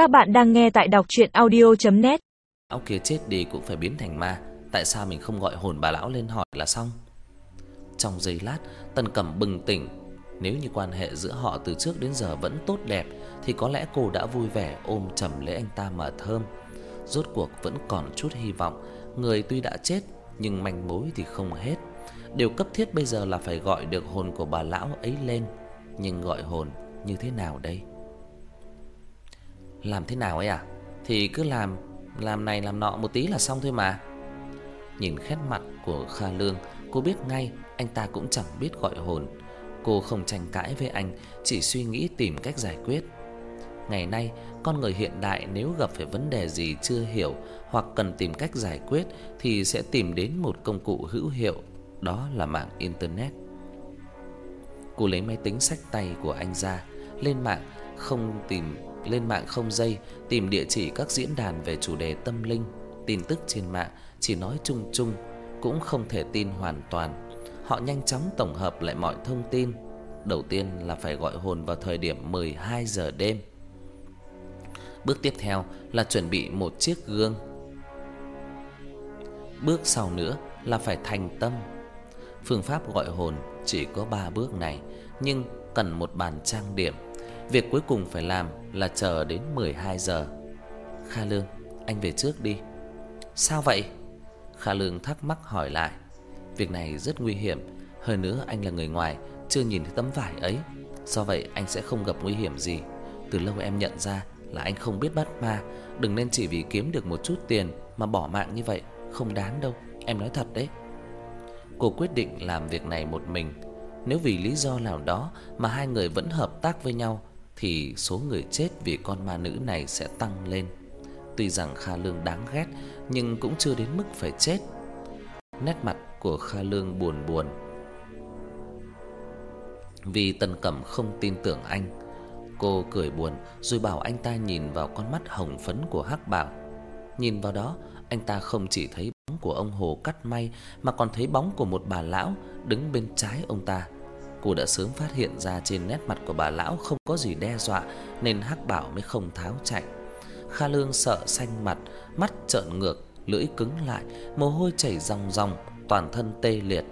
Các bạn đang nghe tại đọc audio net Áo kia chết đi cũng phải biến thành ma, tại sao mình không gọi hồn bà lão lên hỏi là xong? Trong giây lát, Tần Cẩm bừng tỉnh, nếu như quan hệ giữa họ từ trước đến giờ vẫn tốt đẹp thì có lẽ cô đã vui vẻ ôm chầm lấy anh ta mà thơm. Rốt cuộc vẫn còn chút hy vọng, người tuy đã chết nhưng manh mối thì không hết. Điều cấp thiết bây giờ là phải gọi được hồn của bà lão ấy lên, nhưng gọi hồn như thế nào đây? Làm thế nào ấy à? Thì cứ làm làm này làm nọ một tí là xong thôi mà. Nhìn khét mặt của Kha Lương, cô biết ngay anh ta cũng chẳng biết gọi hồn. Cô không tranh cãi với anh, chỉ suy nghĩ tìm cách giải quyết. Ngày nay, con người hiện đại nếu gặp phải vấn đề gì chưa hiểu hoặc cần tìm cách giải quyết thì sẽ tìm đến một công cụ hữu hiệu, đó là mạng internet. Cô lấy máy tính sách tay của anh ra, lên mạng không tìm lên mạng không dây tìm địa chỉ các diễn đàn về chủ đề tâm linh, tin tức trên mạng chỉ nói chung chung cũng không thể tin hoàn toàn. Họ nhanh chóng tổng hợp lại mọi thông tin. Đầu tiên là phải gọi hồn vào thời điểm 12 giờ đêm. Bước tiếp theo là chuẩn bị một chiếc gương. Bước sau nữa là phải thành tâm. Phương pháp gọi hồn chỉ có 3 bước này, nhưng cần một bàn trang điểm. Việc cuối cùng phải làm là chờ đến 12 giờ. Kha Lương, anh về trước đi. Sao vậy? Kha Lương thắc mắc hỏi lại. Việc này rất nguy hiểm, hơn nữa anh là người ngoài, chưa nhìn thấy tấm vải ấy, do vậy anh sẽ không gặp nguy hiểm gì. Từ lâu em nhận ra là anh không biết bắt ma, đừng nên chỉ vì kiếm được một chút tiền mà bỏ mạng như vậy, không đáng đâu, em nói thật đấy. Cô quyết định làm việc này một mình. Nếu vì lý do nào đó mà hai người vẫn hợp tác với nhau thì số người chết vì con ma nữ này sẽ tăng lên. Tuy rằng Kha Lương đáng ghét nhưng cũng chưa đến mức phải chết. Nét mặt của Kha Lương buồn buồn. Vì Tần Cẩm không tin tưởng anh, cô cười buồn rồi bảo anh ta nhìn vào con mắt hồng phấn của Hắc Bảo. Nhìn vào đó, anh ta không chỉ thấy bóng của ông Hồ cắt may mà còn thấy bóng của một bà lão đứng bên trái ông ta. Cô đã sớm phát hiện ra trên nét mặt của bà lão không có gì đe dọa nên Hắc Bảo mới không tháo chạy. Kha Lương sợ xanh mặt, mắt trợn ngược, lưỡi cứng lại, mồ hôi chảy ròng ròng, toàn thân tê liệt.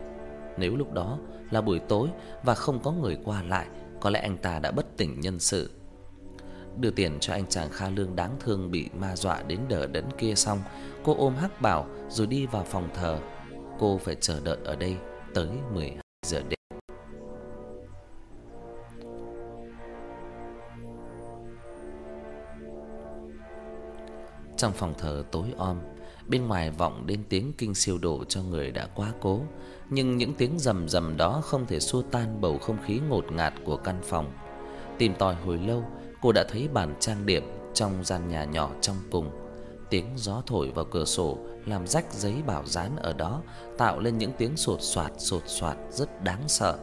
Nếu lúc đó là buổi tối và không có người qua lại, có lẽ anh ta đã bất tỉnh nhân sự. Đưa tiền cho anh chàng Kha Lương đáng thương bị ma dọa đến đờ đẫn kia xong, cô ôm Hắc Bảo rồi đi vào phòng thờ. Cô phải chờ đợi ở đây tới 12 giờ đêm. Trong phòng thờ tối om, bên ngoài vọng đến tiếng kinh siêu độ cho người đã quá cố, nhưng những tiếng rầm rầm đó không thể xua tan bầu không khí ngột ngạt của căn phòng. Tìm tòi hồi lâu, cô đã thấy bàn trang điểm trong gian nhà nhỏ trong cùng. Tiếng gió thổi vào cửa sổ làm rách giấy bảo dán ở đó, tạo lên những tiếng sột soạt sột soạt rất đáng sợ.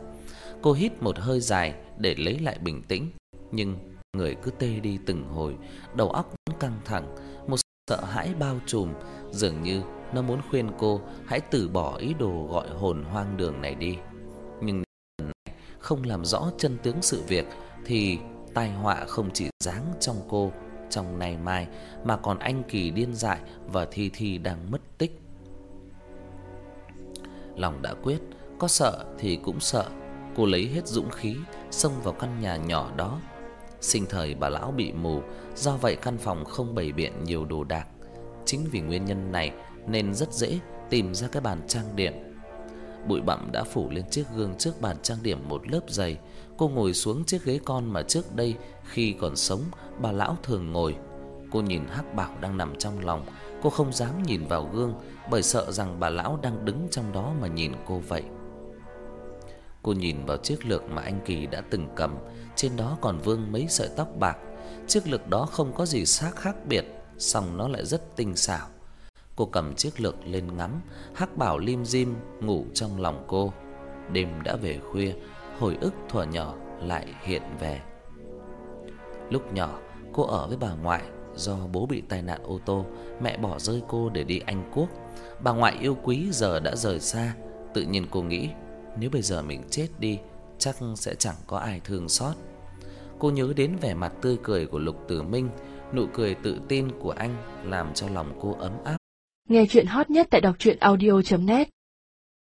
Cô hít một hơi dài để lấy lại bình tĩnh, nhưng người cứ tê đi từng hồi, đầu óc vẫn căng thẳng, một sợ hãi bao trùm, dường như nó muốn khuyên cô hãy từ bỏ ý đồ gọi hồn hoang đường này đi. Nhưng không làm rõ chân tướng sự việc thì tai họa không chỉ giáng trong cô trong ngày mai mà còn anh Kỳ điên dại và Thi Thi đang mất tích. Lòng đã quyết, có sợ thì cũng sợ, cô lấy hết dũng khí xông vào căn nhà nhỏ đó. Sinh thời bà lão bị mù, do vậy căn phòng không bày biện nhiều đồ đạc. Chính vì nguyên nhân này nên rất dễ tìm ra cái bàn trang điểm. Bụi bặm đã phủ lên chiếc gương trước bàn trang điểm một lớp dày. Cô ngồi xuống chiếc ghế con mà trước đây khi còn sống bà lão thường ngồi. Cô nhìn Hắc Bảo đang nằm trong lòng, cô không dám nhìn vào gương bởi sợ rằng bà lão đang đứng trong đó mà nhìn cô vậy. Cô nhìn vào chiếc lược mà anh Kỳ đã từng cầm, trên đó còn vương mấy sợi tóc bạc. Chiếc lược đó không có gì sắc khác biệt, song nó lại rất tinh xảo. Cô cầm chiếc lược lên ngắm, Hắc Bảo lim dim ngủ trong lòng cô. Đêm đã về khuya, hồi ức thuở nhỏ lại hiện về. Lúc nhỏ, cô ở với bà ngoại, do bố bị tai nạn ô tô, mẹ bỏ rơi cô để đi Anh Quốc. Bà ngoại yêu quý giờ đã rời xa, tự nhiên cô nghĩ nếu bây giờ mình chết đi, chắc sẽ chẳng có ai thương xót. Cô nhớ đến vẻ mặt tươi cười của Lục Tử Minh, Nụ cười tự tin của anh làm cho lòng cô ấm áp. Nghe truyện hot nhất tại doctruyenaudio.net